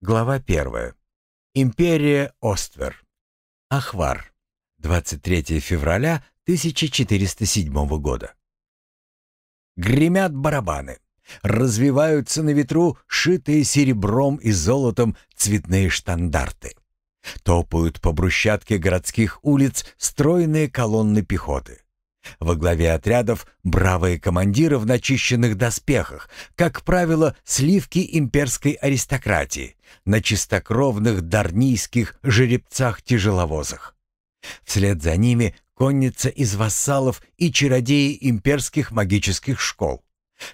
Глава 1. Империя Оствер. Ахвар. 23 февраля 1407 года. Гремят барабаны. Развиваются на ветру шитые серебром и золотом цветные штандарты. Топают по брусчатке городских улиц стройные колонны пехоты. Во главе отрядов бравые командиры в начищенных доспехах, как правило, сливки имперской аристократии, на чистокровных дарнийских жеребцах-тяжеловозах. Вслед за ними конница из вассалов и чародеи имперских магических школ.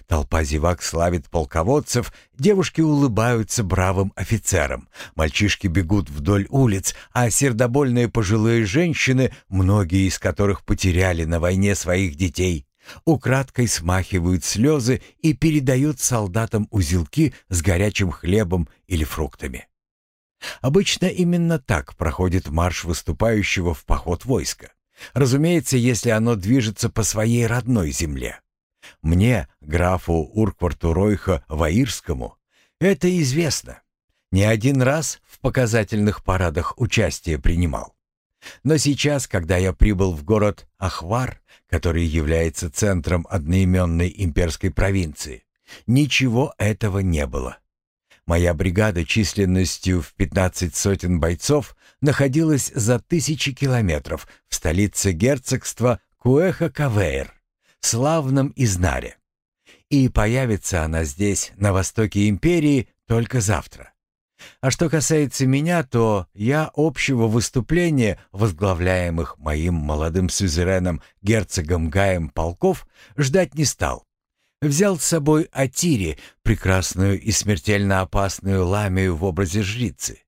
Толпа зевак славит полководцев, девушки улыбаются бравым офицерам, мальчишки бегут вдоль улиц, а сердобольные пожилые женщины, многие из которых потеряли на войне своих детей, украдкой смахивают слезы и передают солдатам узелки с горячим хлебом или фруктами. Обычно именно так проходит марш выступающего в поход войска. Разумеется, если оно движется по своей родной земле. Мне, графу Уркварту Ройха Ваирскому, это известно. Не один раз в показательных парадах участие принимал. Но сейчас, когда я прибыл в город Ахвар, который является центром одноименной имперской провинции, ничего этого не было. Моя бригада численностью в 15 сотен бойцов находилась за тысячи километров в столице герцогства Куэха-Кавейр, славном Изнаре. И появится она здесь, на востоке империи, только завтра. А что касается меня, то я общего выступления, возглавляемых моим молодым сюзереном герцогом Гаем полков, ждать не стал. Взял с собой Атири, прекрасную и смертельно опасную ламию в образе жрицы.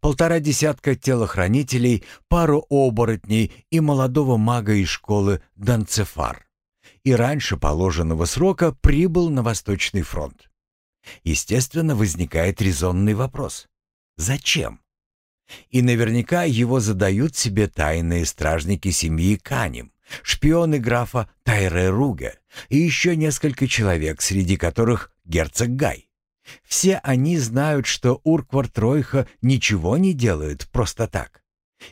Полтора десятка телохранителей, пару оборотней и молодого мага из школы Данцефар и раньше положенного срока прибыл на Восточный фронт. Естественно, возникает резонный вопрос. Зачем? И наверняка его задают себе тайные стражники семьи Канем, шпионы графа Тайре Руга и еще несколько человек, среди которых герцог Гай. Все они знают, что Урквар Тройха ничего не делает просто так.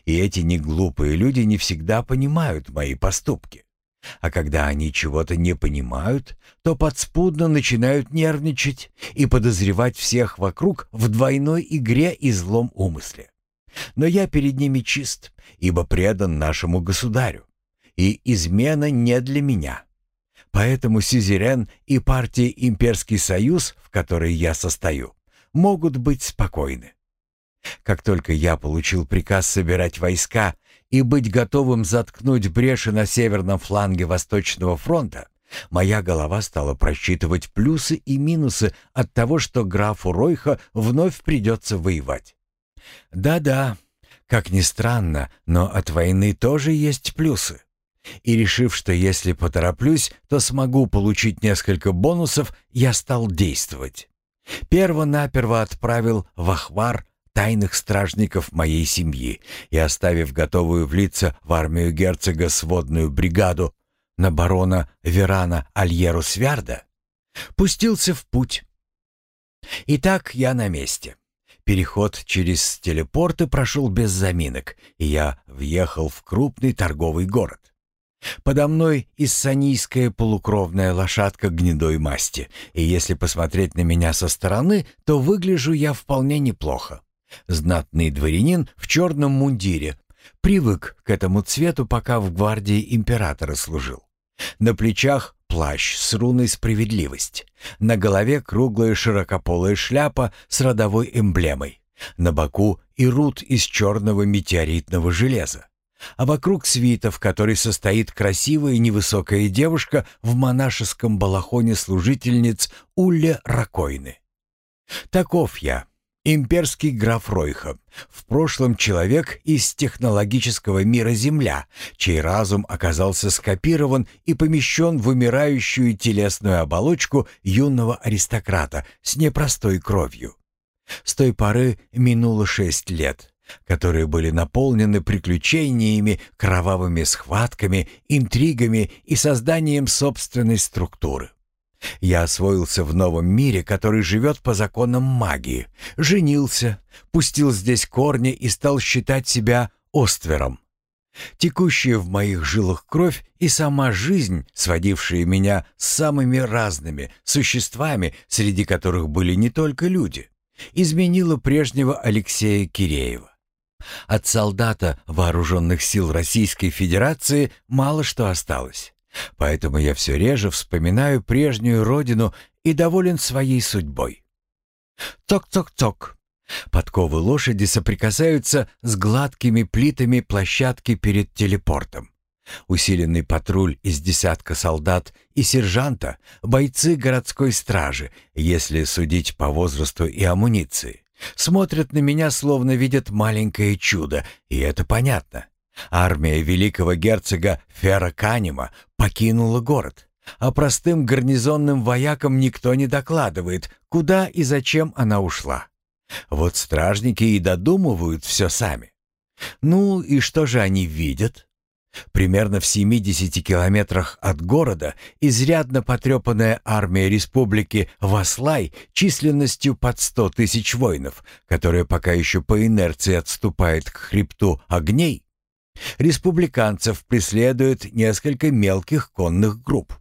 И эти неглупые люди не всегда понимают мои поступки. А когда они чего-то не понимают, то подспудно начинают нервничать и подозревать всех вокруг в двойной игре и злом умысле. Но я перед ними чист, ибо предан нашему государю, и измена не для меня. Поэтому Сюзерен и партия Имперский Союз, в которой я состою, могут быть спокойны. Как только я получил приказ собирать войска и быть готовым заткнуть бреши на северном фланге Восточного фронта, моя голова стала просчитывать плюсы и минусы от того, что графу Ройха вновь придется воевать. Да-да, как ни странно, но от войны тоже есть плюсы. И решив, что если потороплюсь, то смогу получить несколько бонусов, я стал действовать. Перво-наперво отправил в Ахвар тайных стражников моей семьи и, оставив готовую влиться в армию герцога сводную бригаду на барона Верана Альеру Свярда, пустился в путь. Итак, я на месте. Переход через телепорты прошел без заминок, и я въехал в крупный торговый город. Подо мной иссанийская полукровная лошадка гнедой масти, и если посмотреть на меня со стороны, то выгляжу я вполне неплохо. Знатный дворянин в черном мундире. Привык к этому цвету, пока в гвардии императора служил. На плечах плащ с руной «Справедливость». На голове круглая широкополая шляпа с родовой эмблемой. На боку и рут из черного метеоритного железа. А вокруг свита, в которой состоит красивая невысокая девушка в монашеском балахоне служительниц Улле Ракойны. Таков я, Имперский граф Ройха, в прошлом человек из технологического мира Земля, чей разум оказался скопирован и помещен в умирающую телесную оболочку юного аристократа с непростой кровью. С той поры минуло шесть лет, которые были наполнены приключениями, кровавыми схватками, интригами и созданием собственной структуры. Я освоился в новом мире, который живет по законам магии, женился, пустил здесь корни и стал считать себя оствером. Текущая в моих жилах кровь и сама жизнь, сводившая меня с самыми разными существами, среди которых были не только люди, изменила прежнего Алексея Киреева. От солдата вооруженных сил Российской Федерации мало что осталось. Поэтому я все реже вспоминаю прежнюю родину и доволен своей судьбой. Ток-ток-ток. Подковы лошади соприкасаются с гладкими плитами площадки перед телепортом. Усиленный патруль из десятка солдат и сержанта, бойцы городской стражи, если судить по возрасту и амуниции, смотрят на меня, словно видят маленькое чудо, и это понятно. Армия великого герцога Фера Канема покинула город, а простым гарнизонным воякам никто не докладывает, куда и зачем она ушла. Вот стражники и додумывают все сами. Ну и что же они видят? Примерно в 70 километрах от города изрядно потрепанная армия республики Васлай численностью под 100 тысяч воинов, которая пока еще по инерции отступает к хребту огней, Республиканцев преследует несколько мелких конных групп.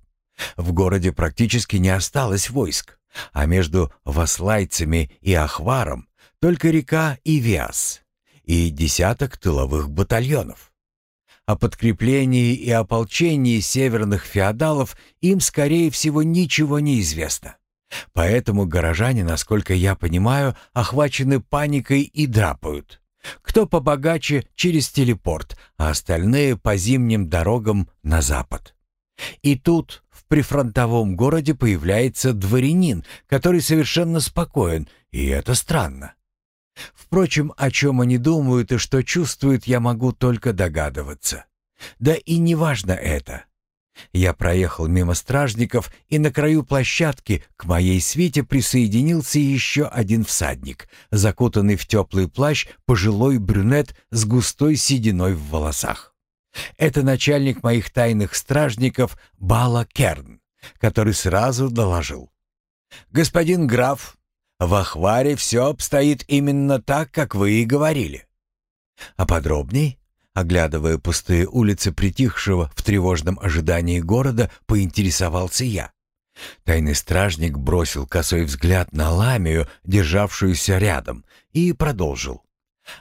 В городе практически не осталось войск, а между Васлайцами и Ахваром только река Ивиас и десяток тыловых батальонов. О подкреплении и ополчении северных феодалов им, скорее всего, ничего не известно. Поэтому горожане, насколько я понимаю, охвачены паникой и драпают. Кто побогаче через телепорт, а остальные по зимним дорогам на запад. И тут в прифронтовом городе появляется дворянин, который совершенно спокоен, и это странно. Впрочем, о чем они думают и что чувствуют, я могу только догадываться. Да и не важно это. Я проехал мимо стражников, и на краю площадки к моей свите присоединился еще один всадник, закутанный в теплый плащ пожилой брюнет с густой сединой в волосах. Это начальник моих тайных стражников Бала Керн, который сразу доложил. «Господин граф, в Ахваре все обстоит именно так, как вы и говорили». «А подробней?» Оглядывая пустые улицы притихшего в тревожном ожидании города, поинтересовался я. Тайный стражник бросил косой взгляд на ламию, державшуюся рядом, и продолжил.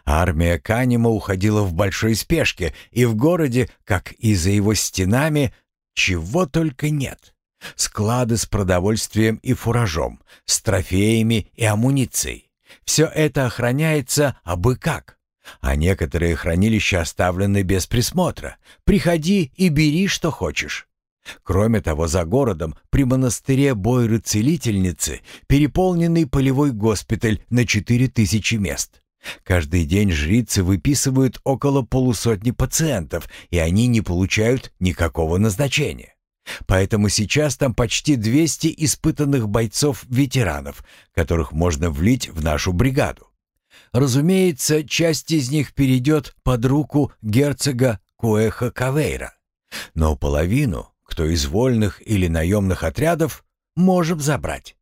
Армия Канема уходила в большой спешке, и в городе, как и за его стенами, чего только нет. Склады с продовольствием и фуражом, с трофеями и амуницией. Все это охраняется абы как. А некоторые хранилища оставлены без присмотра. Приходи и бери, что хочешь. Кроме того, за городом, при монастыре Бойры-целительницы, переполненный полевой госпиталь на четыре тысячи мест. Каждый день жрицы выписывают около полусотни пациентов, и они не получают никакого назначения. Поэтому сейчас там почти 200 испытанных бойцов-ветеранов, которых можно влить в нашу бригаду. Разумеется, часть из них перейдет под руку герцога Куэха Кавейра. Но половину, кто из вольных или наемных отрядов, можем забрать.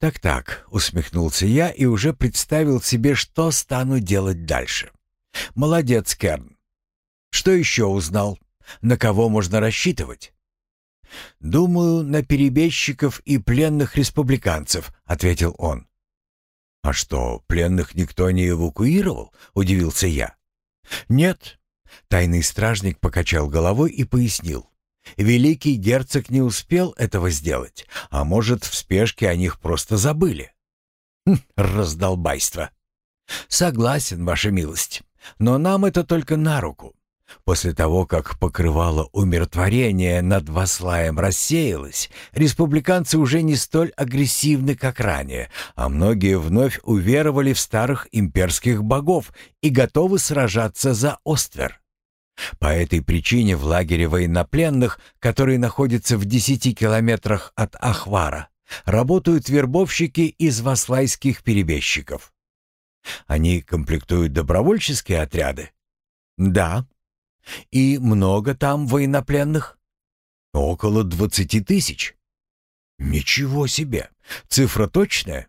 «Так-так», — усмехнулся я и уже представил себе, что стану делать дальше. «Молодец, Керн. Что еще узнал? На кого можно рассчитывать?» «Думаю, на перебежчиков и пленных республиканцев», — ответил он. «А что, пленных никто не эвакуировал?» — удивился я. «Нет». Тайный стражник покачал головой и пояснил. «Великий герцог не успел этого сделать, а может, в спешке о них просто забыли». Хм, «Раздолбайство». «Согласен, ваша милость, но нам это только на руку. После того, как покрывало умиротворение над Васлаем рассеялось, республиканцы уже не столь агрессивны, как ранее, а многие вновь уверовали в старых имперских богов и готовы сражаться за Оствер. По этой причине в лагере военнопленных, который находится в десяти километрах от Ахвара, работают вербовщики из васлайских перебежчиков. Они комплектуют добровольческие отряды? Да, и много там военнопленных? Около двадцати тысяч. Ничего себе! Цифра точная?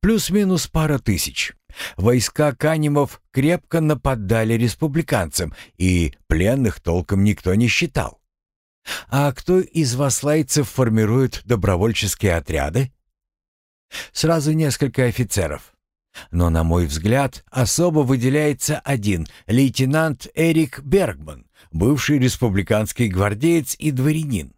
Плюс-минус пара тысяч. Войска Канимов крепко нападали республиканцам, и пленных толком никто не считал. А кто из васлайцев формирует добровольческие отряды? Сразу несколько офицеров. Но, на мой взгляд, особо выделяется один — лейтенант Эрик Бергман, бывший республиканский гвардеец и дворянин.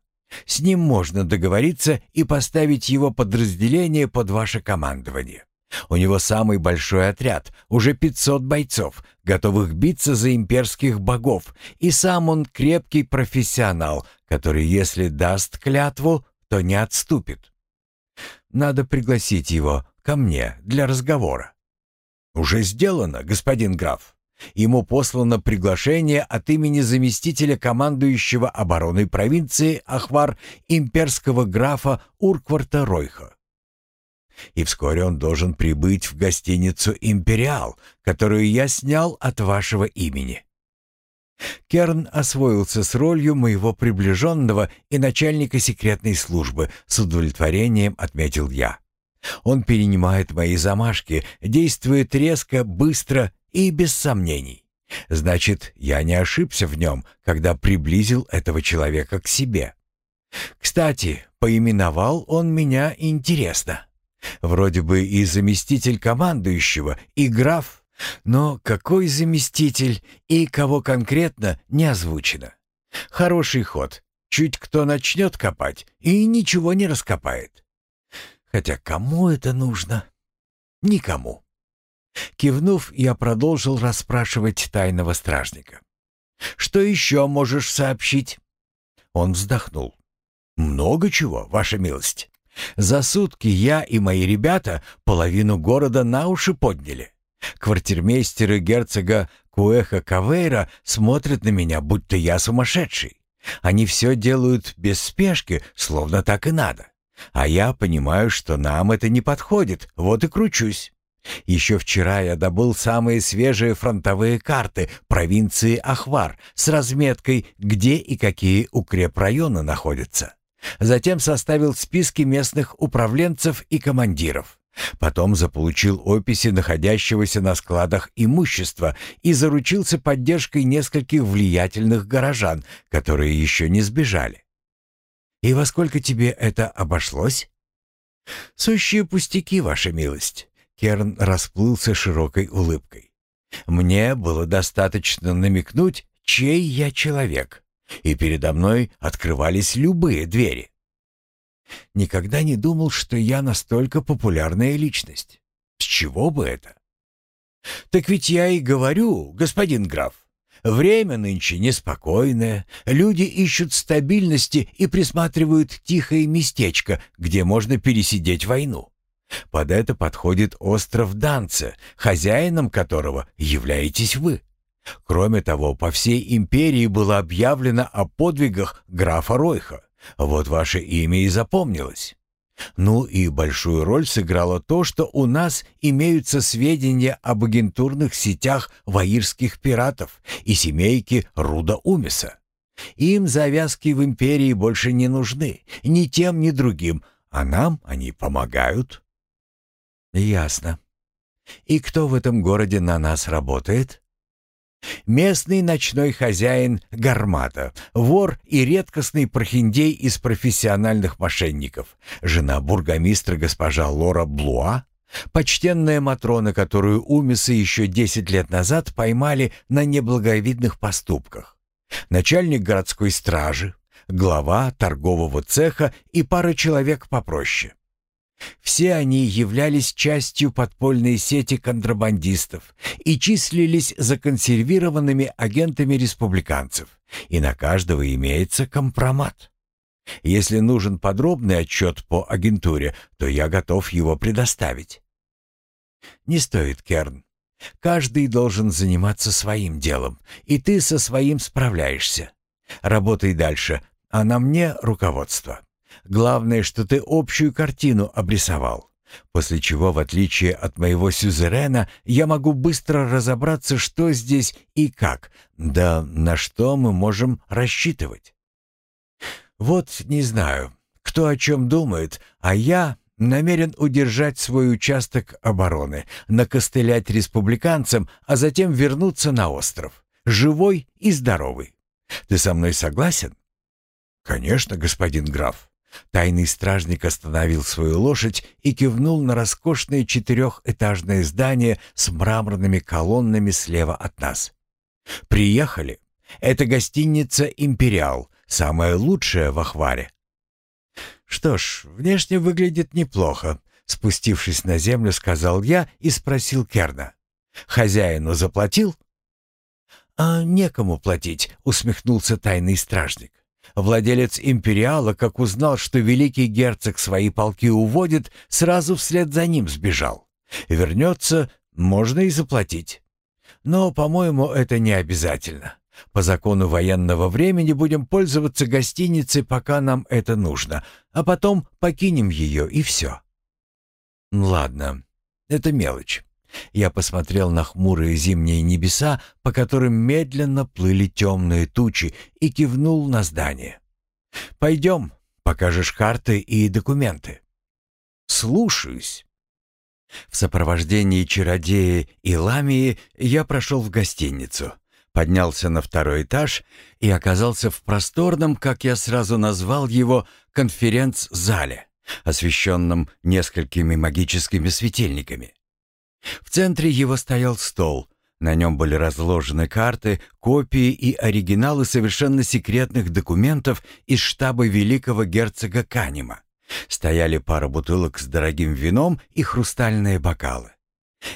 С ним можно договориться и поставить его подразделение под ваше командование. У него самый большой отряд, уже 500 бойцов, готовых биться за имперских богов, и сам он крепкий профессионал, который, если даст клятву, то не отступит. Надо пригласить его ко мне для разговора. Уже сделано, господин граф. Ему послано приглашение от имени заместителя командующего обороной провинции Ахвар имперского графа Уркварта Ройха. И вскоре он должен прибыть в гостиницу «Империал», которую я снял от вашего имени. Керн освоился с ролью моего приближенного и начальника секретной службы, с удовлетворением отметил я. Он перенимает мои замашки, действует резко, быстро и без сомнений. Значит, я не ошибся в нем, когда приблизил этого человека к себе. Кстати, поименовал он меня интересно. Вроде бы и заместитель командующего, и граф, но какой заместитель и кого конкретно не озвучено. Хороший ход. Чуть кто начнет копать и ничего не раскопает. Хотя кому это нужно? Никому. Кивнув, я продолжил расспрашивать тайного стражника. «Что еще можешь сообщить?» Он вздохнул. «Много чего, ваша милость. За сутки я и мои ребята половину города на уши подняли. Квартирмейстеры герцога Куэха Кавейра смотрят на меня, будто я сумасшедший. Они все делают без спешки, словно так и надо. А я понимаю, что нам это не подходит, вот и кручусь. Еще вчера я добыл самые свежие фронтовые карты провинции Ахвар с разметкой, где и какие укрепрайоны находятся. Затем составил списки местных управленцев и командиров. Потом заполучил описи находящегося на складах имущества и заручился поддержкой нескольких влиятельных горожан, которые еще не сбежали. «И во сколько тебе это обошлось?» «Сущие пустяки, ваша милость», — Керн расплылся широкой улыбкой. «Мне было достаточно намекнуть, чей я человек, и передо мной открывались любые двери. Никогда не думал, что я настолько популярная личность. С чего бы это? Так ведь я и говорю, господин граф. Время нынче неспокойное, люди ищут стабильности и присматривают тихое местечко, где можно пересидеть войну. Под это подходит остров Данце, хозяином которого являетесь вы. Кроме того, по всей империи было объявлено о подвигах графа Ройха. Вот ваше имя и запомнилось. Ну и большую роль сыграло то, что у нас имеются сведения об агентурных сетях ваирских пиратов и семейки Руда Умиса. Им завязки в империи больше не нужны, ни тем, ни другим, а нам они помогают. Ясно. И кто в этом городе на нас работает? Местный ночной хозяин Гармата, вор и редкостный прохиндей из профессиональных мошенников, жена бургомистра госпожа Лора Блуа, почтенная Матрона, которую Умисы еще десять лет назад поймали на неблаговидных поступках, начальник городской стражи, глава торгового цеха и пара человек попроще. Все они являлись частью подпольной сети контрабандистов и числились законсервированными агентами республиканцев, и на каждого имеется компромат. Если нужен подробный отчет по агентуре, то я готов его предоставить. Не стоит, Керн. Каждый должен заниматься своим делом, и ты со своим справляешься. Работай дальше, а на мне руководство. Главное, что ты общую картину обрисовал. После чего, в отличие от моего сюзерена, я могу быстро разобраться, что здесь и как, да на что мы можем рассчитывать. Вот не знаю, кто о чем думает, а я намерен удержать свой участок обороны, накостылять республиканцам, а затем вернуться на остров, живой и здоровый. Ты со мной согласен? Конечно, господин граф. Тайный стражник остановил свою лошадь и кивнул на роскошное четырехэтажное здание с мраморными колоннами слева от нас. «Приехали. Это гостиница «Империал», самая лучшая в Ахваре. «Что ж, внешне выглядит неплохо», — спустившись на землю, сказал я и спросил Керна. «Хозяину заплатил?» «А некому платить», — усмехнулся тайный стражник. Владелец «Империала», как узнал, что великий герцог свои полки уводит, сразу вслед за ним сбежал. Вернется, можно и заплатить. Но, по-моему, это не обязательно. По закону военного времени будем пользоваться гостиницей, пока нам это нужно, а потом покинем ее и все. Ладно, это мелочь. Я посмотрел на хмурые зимние небеса, по которым медленно плыли темные тучи, и кивнул на здание. «Пойдем, покажешь карты и документы». «Слушаюсь». В сопровождении чародея и ламии я прошел в гостиницу поднялся на второй этаж и оказался в просторном, как я сразу назвал его, конференц-зале, освещенном несколькими магическими светильниками. В центре его стоял стол. На нем были разложены карты, копии и оригиналы совершенно секретных документов из штаба великого герцога Канима. Стояли пара бутылок с дорогим вином и хрустальные бокалы.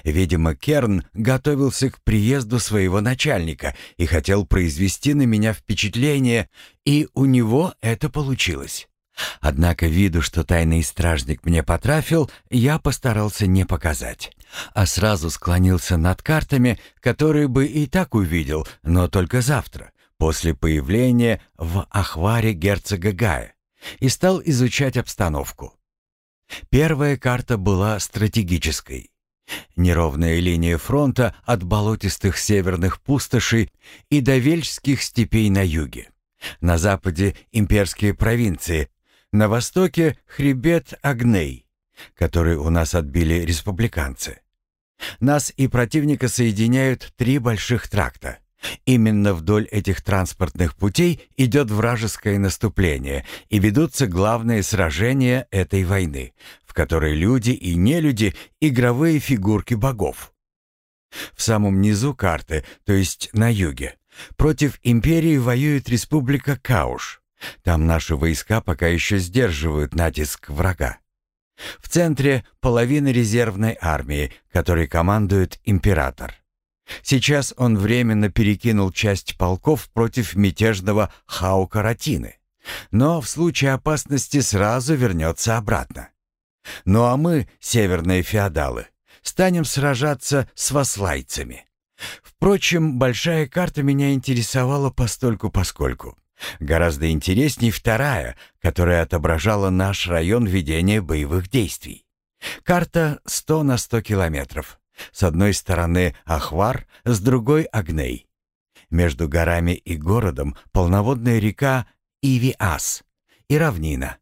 Видимо, Керн готовился к приезду своего начальника и хотел произвести на меня впечатление, и у него это получилось. Однако виду, что тайный стражник мне потрафил, я постарался не показать, а сразу склонился над картами, которые бы и так увидел, но только завтра, после появления в ахваре герцога Гая, и стал изучать обстановку. Первая карта была стратегической. Неровная линия фронта от болотистых северных пустошей и до Вельчских степей на юге. На западе имперские провинции, на востоке хребет Агней, который у нас отбили республиканцы. Нас и противника соединяют три больших тракта. Именно вдоль этих транспортных путей идет вражеское наступление и ведутся главные сражения этой войны, которой люди и нелюди — игровые фигурки богов. В самом низу карты, то есть на юге, против империи воюет республика Кауш. Там наши войска пока еще сдерживают натиск врага. В центре половина резервной армии, которой командует император. Сейчас он временно перекинул часть полков против мятежного Хау-Каратины, но в случае опасности сразу вернется обратно. Ну а мы, северные феодалы, станем сражаться с васлайцами. Впрочем, большая карта меня интересовала постольку-поскольку. Гораздо интересней вторая, которая отображала наш район ведения боевых действий. Карта 100 на 100 километров. С одной стороны Ахвар, с другой Агней. Между горами и городом полноводная река Ивиас и равнина.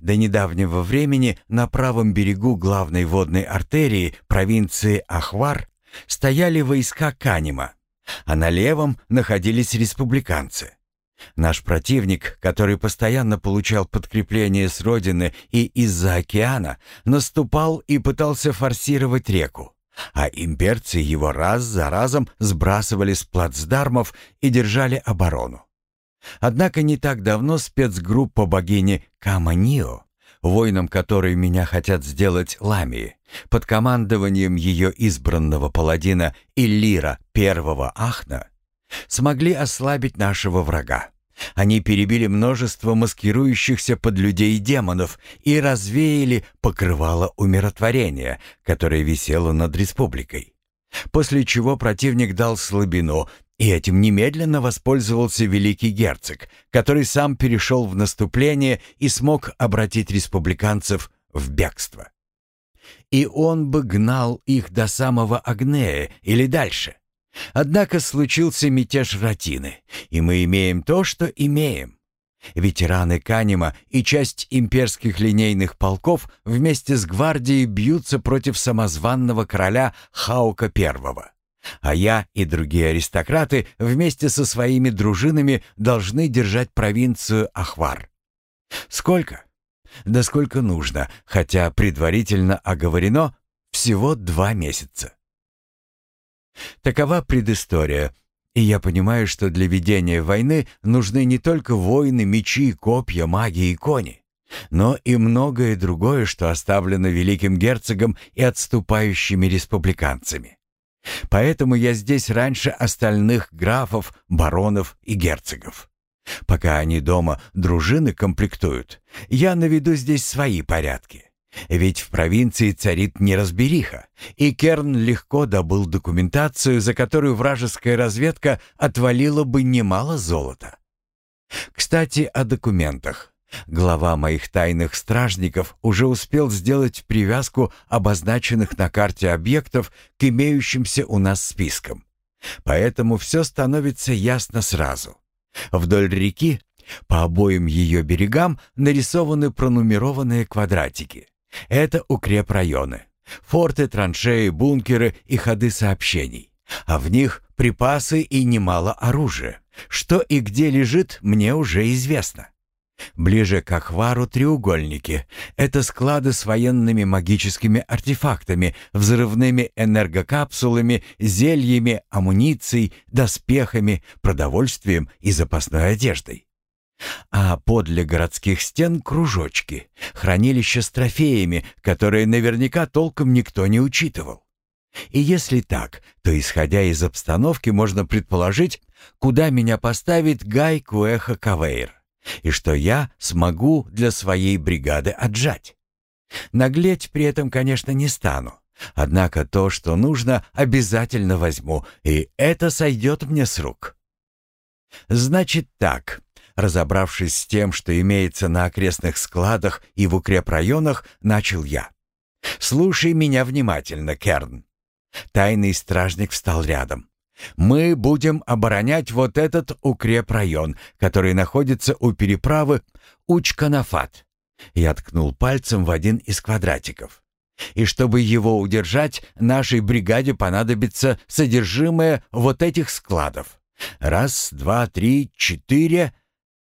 До недавнего времени на правом берегу главной водной артерии провинции Ахвар стояли войска Канима, а на левом находились республиканцы. Наш противник, который постоянно получал подкрепление с родины и из-за океана, наступал и пытался форсировать реку, а имперцы его раз за разом сбрасывали с плацдармов и держали оборону. Однако не так давно спецгруппа богини Каманио, воином которой меня хотят сделать Ламии, под командованием ее избранного паладина Иллира первого Ахна, смогли ослабить нашего врага. Они перебили множество маскирующихся под людей демонов и развеяли покрывало умиротворения, которое висело над республикой. После чего противник дал слабину и этим немедленно воспользовался великий герцог, который сам перешел в наступление и смог обратить республиканцев в бегство. И он бы гнал их до самого Агнея или дальше. Однако случился мятеж Ратины, и мы имеем то, что имеем. Ветераны Канима и часть имперских линейных полков вместе с гвардией бьются против самозванного короля Хаука I. А я и другие аристократы вместе со своими дружинами должны держать провинцию Ахвар. Сколько? Да сколько нужно, хотя предварительно оговорено всего два месяца. Такова предыстория, и я понимаю, что для ведения войны нужны не только воины, мечи, копья, маги и кони, но и многое другое, что оставлено великим герцогом и отступающими республиканцами. Поэтому я здесь раньше остальных графов, баронов и герцогов. Пока они дома дружины комплектуют, я наведу здесь свои порядки. Ведь в провинции царит неразбериха, и Керн легко добыл документацию, за которую вражеская разведка отвалила бы немало золота. Кстати, о документах. Глава моих тайных стражников уже успел сделать привязку обозначенных на карте объектов к имеющимся у нас спискам. Поэтому все становится ясно сразу. Вдоль реки, по обоим ее берегам, нарисованы пронумерованные квадратики. Это укрепрайоны, форты, траншеи, бункеры и ходы сообщений. А в них припасы и немало оружия. Что и где лежит, мне уже известно. Ближе к Ахвару треугольники. Это склады с военными магическими артефактами, взрывными энергокапсулами, зельями, амуницией, доспехами, продовольствием и запасной одеждой. А подле городских стен кружочки, хранилища с трофеями, которые наверняка толком никто не учитывал. И если так, то, исходя из обстановки, можно предположить, куда меня поставит Гай Куэха Кавейр, и что я смогу для своей бригады отжать. Наглеть при этом, конечно, не стану. Однако то, что нужно, обязательно возьму, и это сойдет мне с рук. Значит так, Разобравшись с тем, что имеется на окрестных складах и в укрепрайонах, начал я. «Слушай меня внимательно, Керн». Тайный стражник встал рядом. «Мы будем оборонять вот этот укрепрайон, который находится у переправы Учканафат». Я ткнул пальцем в один из квадратиков. «И чтобы его удержать, нашей бригаде понадобится содержимое вот этих складов. Раз, два, три, четыре...»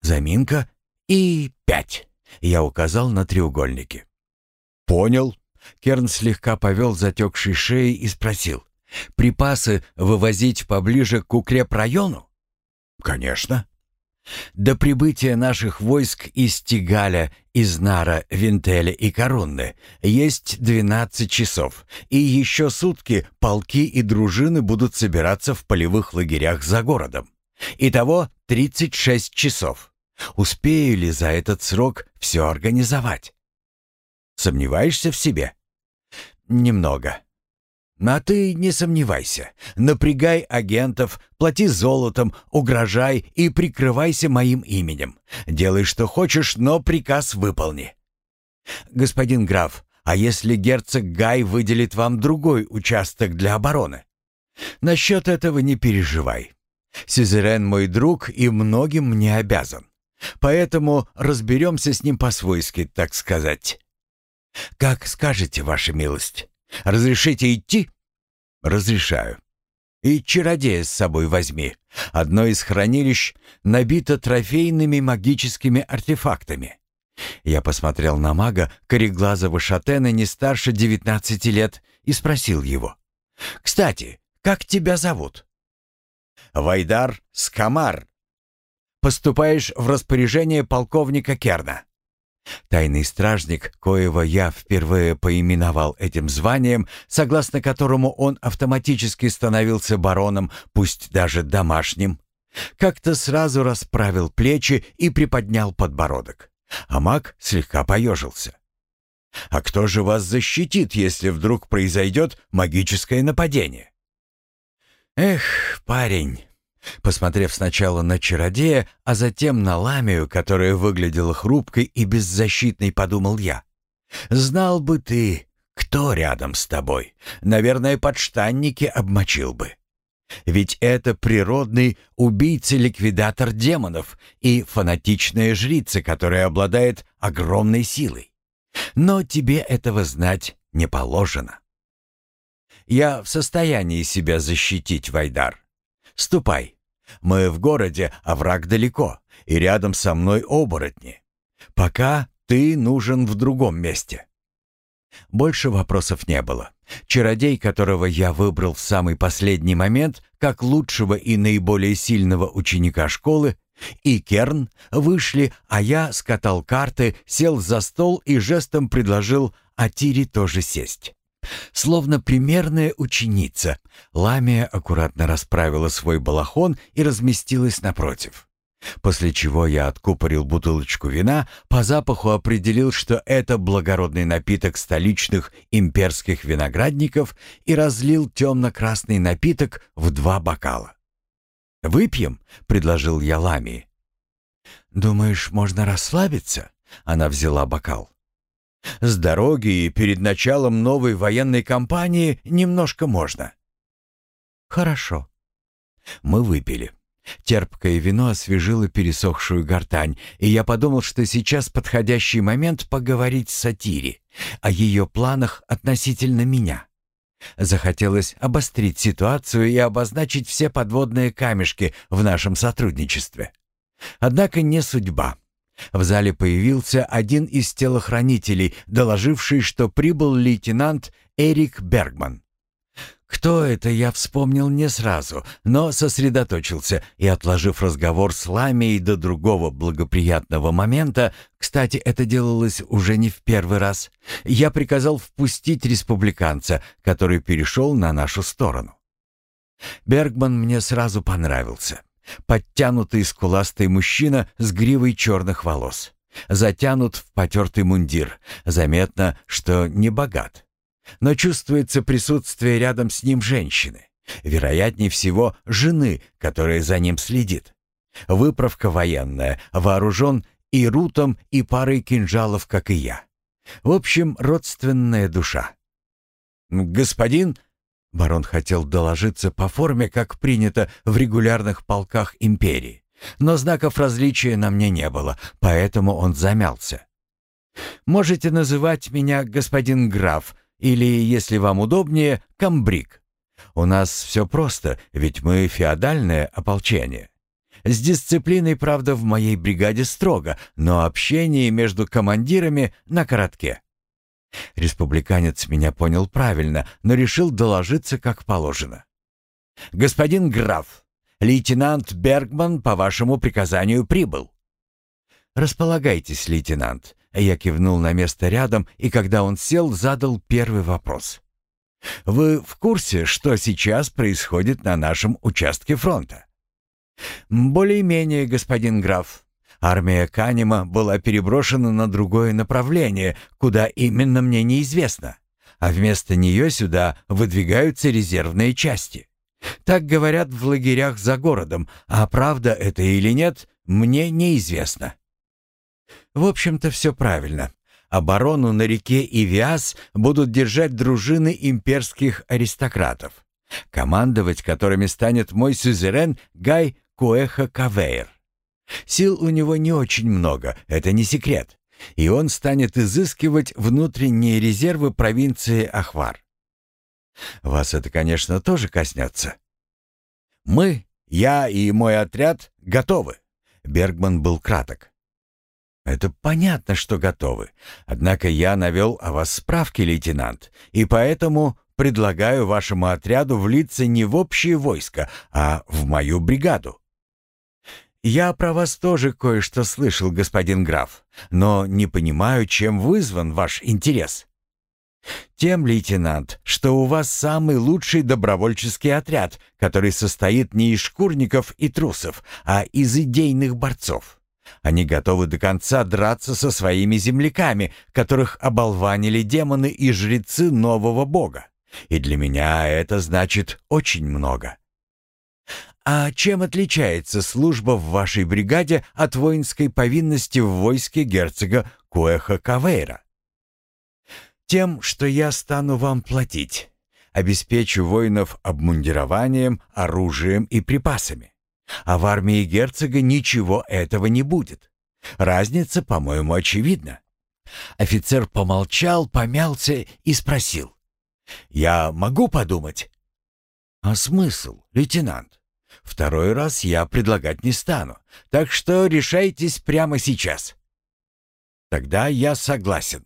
заминка и пять. Я указал на треугольники. «Понял». Керн слегка повел затекшей шеей и спросил. «Припасы вывозить поближе к укрепрайону?» «Конечно». До прибытия наших войск из Тигаля, из Нара, Винтеля и Корунны есть 12 часов, и еще сутки полки и дружины будут собираться в полевых лагерях за городом. Итого 36 часов. Успею ли за этот срок все организовать? Сомневаешься в себе? Немного. А ты не сомневайся. Напрягай агентов, плати золотом, угрожай и прикрывайся моим именем. Делай, что хочешь, но приказ выполни. Господин граф, а если герцог Гай выделит вам другой участок для обороны? Насчет этого не переживай. Сюзерен мой друг и многим мне обязан. Поэтому разберемся с ним по-свойски, так сказать. Как скажете, ваша милость. Разрешите идти? Разрешаю. И чародея с собой возьми. Одно из хранилищ набито трофейными магическими артефактами. Я посмотрел на мага, кореглазого шатена не старше девятнадцати лет, и спросил его. «Кстати, как тебя зовут?» «Вайдар Скамар», поступаешь в распоряжение полковника Керна». Тайный стражник, коего я впервые поименовал этим званием, согласно которому он автоматически становился бароном, пусть даже домашним, как-то сразу расправил плечи и приподнял подбородок. А маг слегка поежился. «А кто же вас защитит, если вдруг произойдет магическое нападение?» «Эх, парень, Посмотрев сначала на чародея, а затем на ламию, которая выглядела хрупкой и беззащитной, подумал я. «Знал бы ты, кто рядом с тобой. Наверное, подштанники обмочил бы». Ведь это природный убийца-ликвидатор демонов и фанатичная жрица, которая обладает огромной силой. Но тебе этого знать не положено. Я в состоянии себя защитить, Вайдар. Ступай. Мы в городе, а враг далеко, и рядом со мной оборотни. Пока ты нужен в другом месте. Больше вопросов не было. Чародей, которого я выбрал в самый последний момент, как лучшего и наиболее сильного ученика школы, и Керн вышли, а я скатал карты, сел за стол и жестом предложил Атире тоже сесть. Словно примерная ученица, Ламия аккуратно расправила свой балахон и разместилась напротив. После чего я откупорил бутылочку вина, по запаху определил, что это благородный напиток столичных имперских виноградников и разлил темно-красный напиток в два бокала. «Выпьем?» — предложил я Ламии. «Думаешь, можно расслабиться?» — она взяла бокал. «С дороги и перед началом новой военной кампании немножко можно». «Хорошо». Мы выпили. Терпкое вино освежило пересохшую гортань, и я подумал, что сейчас подходящий момент поговорить с Сатири о ее планах относительно меня. Захотелось обострить ситуацию и обозначить все подводные камешки в нашем сотрудничестве. Однако не судьба. В зале появился один из телохранителей, доложивший, что прибыл лейтенант Эрик Бергман. Кто это, я вспомнил не сразу, но сосредоточился и, отложив разговор с Ламией до другого благоприятного момента, кстати, это делалось уже не в первый раз, я приказал впустить республиканца, который перешел на нашу сторону. Бергман мне сразу понравился. Подтянутый скуластый мужчина с гривой черных волос. Затянут в потертый мундир. Заметно, что не богат. Но чувствуется присутствие рядом с ним женщины. Вероятнее всего, жены, которая за ним следит. Выправка военная, вооружен и рутом, и парой кинжалов, как и я. В общем, родственная душа. «Господин...» Барон хотел доложиться по форме, как принято в регулярных полках империи. Но знаков различия на мне не было, поэтому он замялся. «Можете называть меня господин граф», или, если вам удобнее, камбрик. У нас все просто, ведь мы феодальное ополчение. С дисциплиной, правда, в моей бригаде строго, но общение между командирами на коротке. Республиканец меня понял правильно, но решил доложиться как положено. «Господин граф, лейтенант Бергман по вашему приказанию прибыл». «Располагайтесь, лейтенант. Я кивнул на место рядом, и когда он сел, задал первый вопрос. «Вы в курсе, что сейчас происходит на нашем участке фронта?» «Более-менее, господин граф. Армия Канема была переброшена на другое направление, куда именно мне неизвестно, а вместо нее сюда выдвигаются резервные части. Так говорят в лагерях за городом, а правда это или нет, мне неизвестно». В общем-то, все правильно. Оборону на реке Ивиас будут держать дружины имперских аристократов, командовать которыми станет мой сюзерен Гай Куэха Кавейр. Сил у него не очень много, это не секрет, и он станет изыскивать внутренние резервы провинции Ахвар. Вас это, конечно, тоже коснется. Мы, я и мой отряд, готовы. Бергман был краток. «Это понятно, что готовы. Однако я навел о вас справки, лейтенант, и поэтому предлагаю вашему отряду влиться не в общее войско, а в мою бригаду». «Я про вас тоже кое-что слышал, господин граф, но не понимаю, чем вызван ваш интерес». «Тем, лейтенант, что у вас самый лучший добровольческий отряд, который состоит не из шкурников и трусов, а из идейных борцов. Они готовы до конца драться со своими земляками, которых оболванили демоны и жрецы нового бога. И для меня это значит очень много. А чем отличается служба в вашей бригаде от воинской повинности в войске герцога Куэха Кавейра? Тем, что я стану вам платить. Обеспечу воинов обмундированием, оружием и припасами. А в армии герцога ничего этого не будет. Разница, по-моему, очевидна. Офицер помолчал, помялся и спросил. «Я могу подумать?» «А смысл, лейтенант? Второй раз я предлагать не стану, так что решайтесь прямо сейчас». «Тогда я согласен».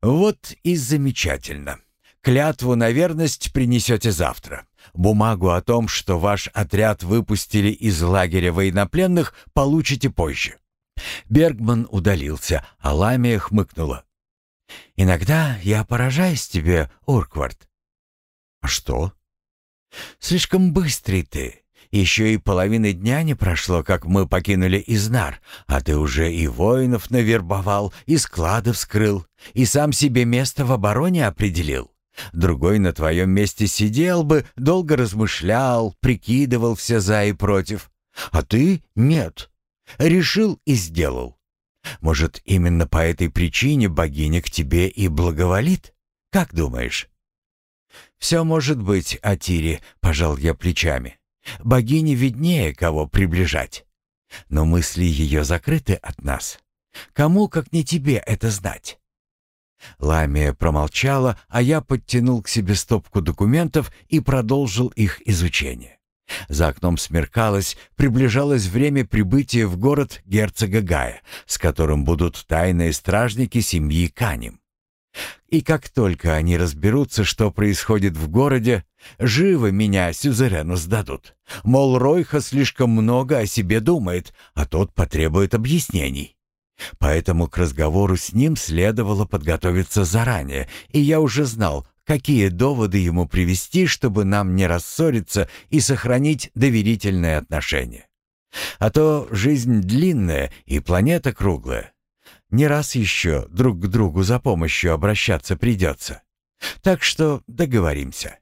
«Вот и замечательно. Клятву на верность принесете завтра. Бумагу о том, что ваш отряд выпустили из лагеря военнопленных, получите позже. Бергман удалился, а Ламия хмыкнула. «Иногда я поражаюсь тебе, Урквард». «А что?» «Слишком быстрый ты. Еще и половины дня не прошло, как мы покинули Изнар, а ты уже и воинов навербовал, и склады вскрыл, и сам себе место в обороне определил. Другой на твоем месте сидел бы, долго размышлял, прикидывал все за и против. А ты — нет. Решил и сделал. Может, именно по этой причине богиня к тебе и благоволит? Как думаешь?» «Все может быть, Атири», — пожал я плечами. «Богине виднее, кого приближать. Но мысли ее закрыты от нас. Кому, как не тебе, это знать?» Ламия промолчала, а я подтянул к себе стопку документов и продолжил их изучение. За окном смеркалось, приближалось время прибытия в город герцога Гая, с которым будут тайные стражники семьи Канем. И как только они разберутся, что происходит в городе, живо меня сюзерену сдадут. Мол, Ройха слишком много о себе думает, а тот потребует объяснений. Поэтому к разговору с ним следовало подготовиться заранее, и я уже знал, какие доводы ему привести, чтобы нам не рассориться и сохранить доверительные отношения. А то жизнь длинная и планета круглая. Не раз еще друг к другу за помощью обращаться придется. Так что договоримся.